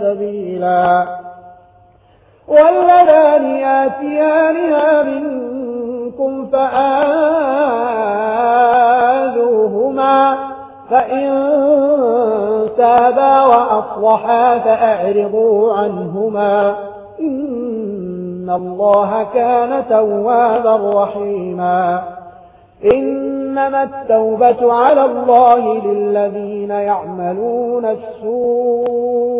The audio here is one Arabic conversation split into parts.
سبيلا واللذان آتيانها منكم فآذوهما فإن تابا وأصلحا فأعرضوا عنهما إن الله كان توابا رحيما إنما التوبة على الله للذين يعملون السور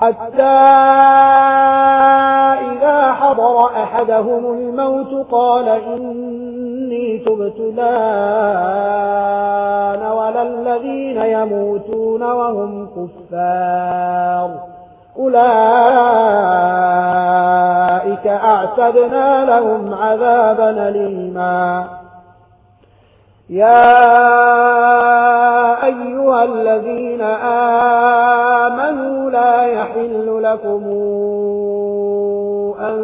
حتى إذا حضر أحدهم الموت قال إني تبتلان ولا الذين يموتون وهم كفار. أولئك أعتدنا لهم عذابا ليما يا أيها الذين آمنوا لا يحل لكم أن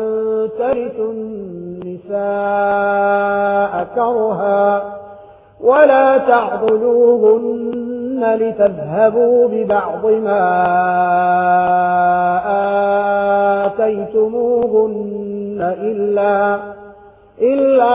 ترثوا النساء كرها ولا تعضلوهن لتذهبوا ببعض ما آتيتموهن إلا, إلا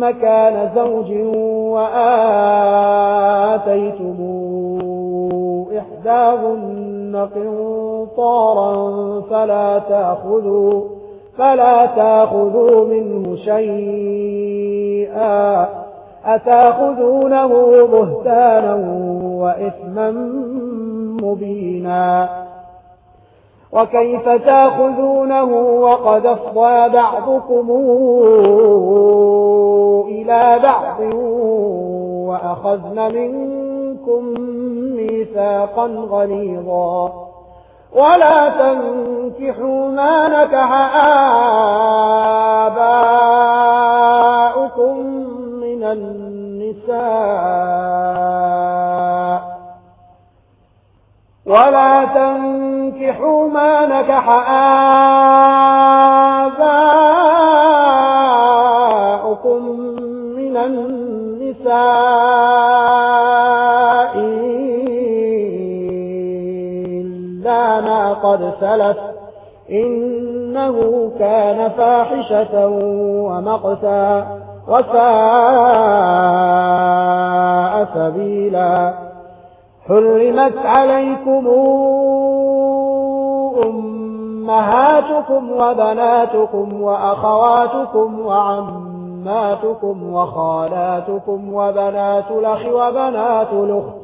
مكان زوج وآتيتم إحداهن قنطارا فلا تأخذوا فلا تأخذوا منه شيئا أتأخذونه بهتانا وإثما مبينا وكيف تأخذونه وقد أفضى بعضكم إلى بعض وأخذن منكم ميثاقا غليظا. ولا تنكحوا ما نكح آباؤكم من النساء. ولا تنكحوا ما نكح آباؤكم إلا ما قد سلف إنه كان فاحشة ومقتا وساء سبيلا. حرمت عليكم أمهاتكم وبناتكم وأخواتكم وعماتكم وخالاتكم وبنات لخ وبنات لخ